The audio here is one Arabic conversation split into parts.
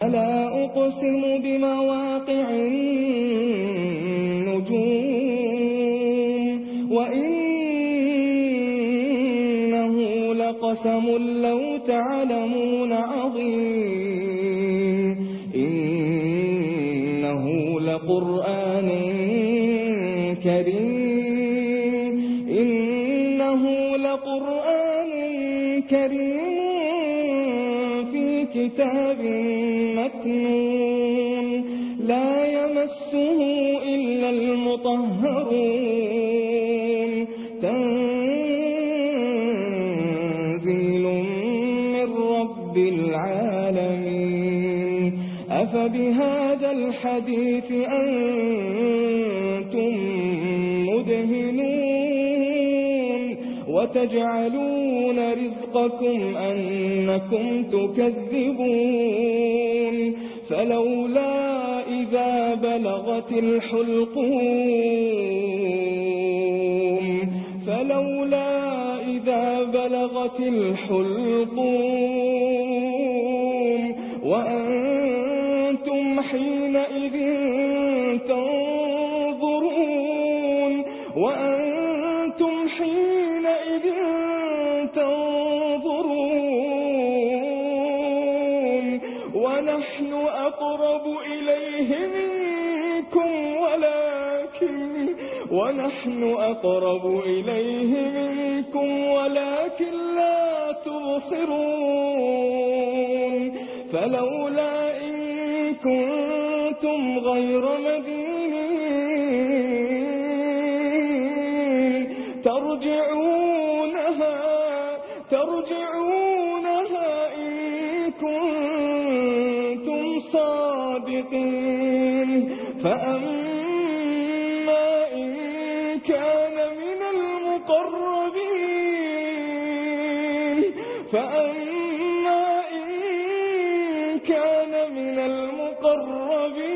فلا أقسم بمواقع النجوم وإنه لقسم لو تعلمون عظيم إنه لقرآن كريم إنه لقرآن كريم كتاب مكنون لا يمسه إلا المطهرون تنزيل من رب العالمين أفبهذا الحديث أنتم مدهرون وتجعلون رزقكم أنكم تكذبون فلولا إذا بلغت الحلقون فلولا إذا بلغت الحلقون وأنتم حينئذ تنظرون وأنتم حينئذ يومئذ تنظرون ونحن أقرب إليه منكم ولكن ونحن أقرب إليه منكم ولكن لا تبصرون فلولا إن كنتم غير مدين ترجعونها إن كنتم صادقين. فأما إن كان من المقربين فأما إن كان من المقربين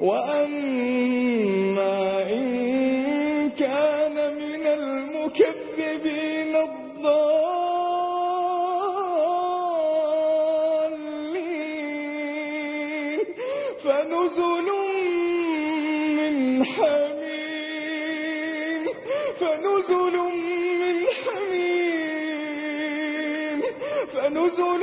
وأما إن كان من المكذبين الضالين فنزل من حميم فنزل من حميم فنزل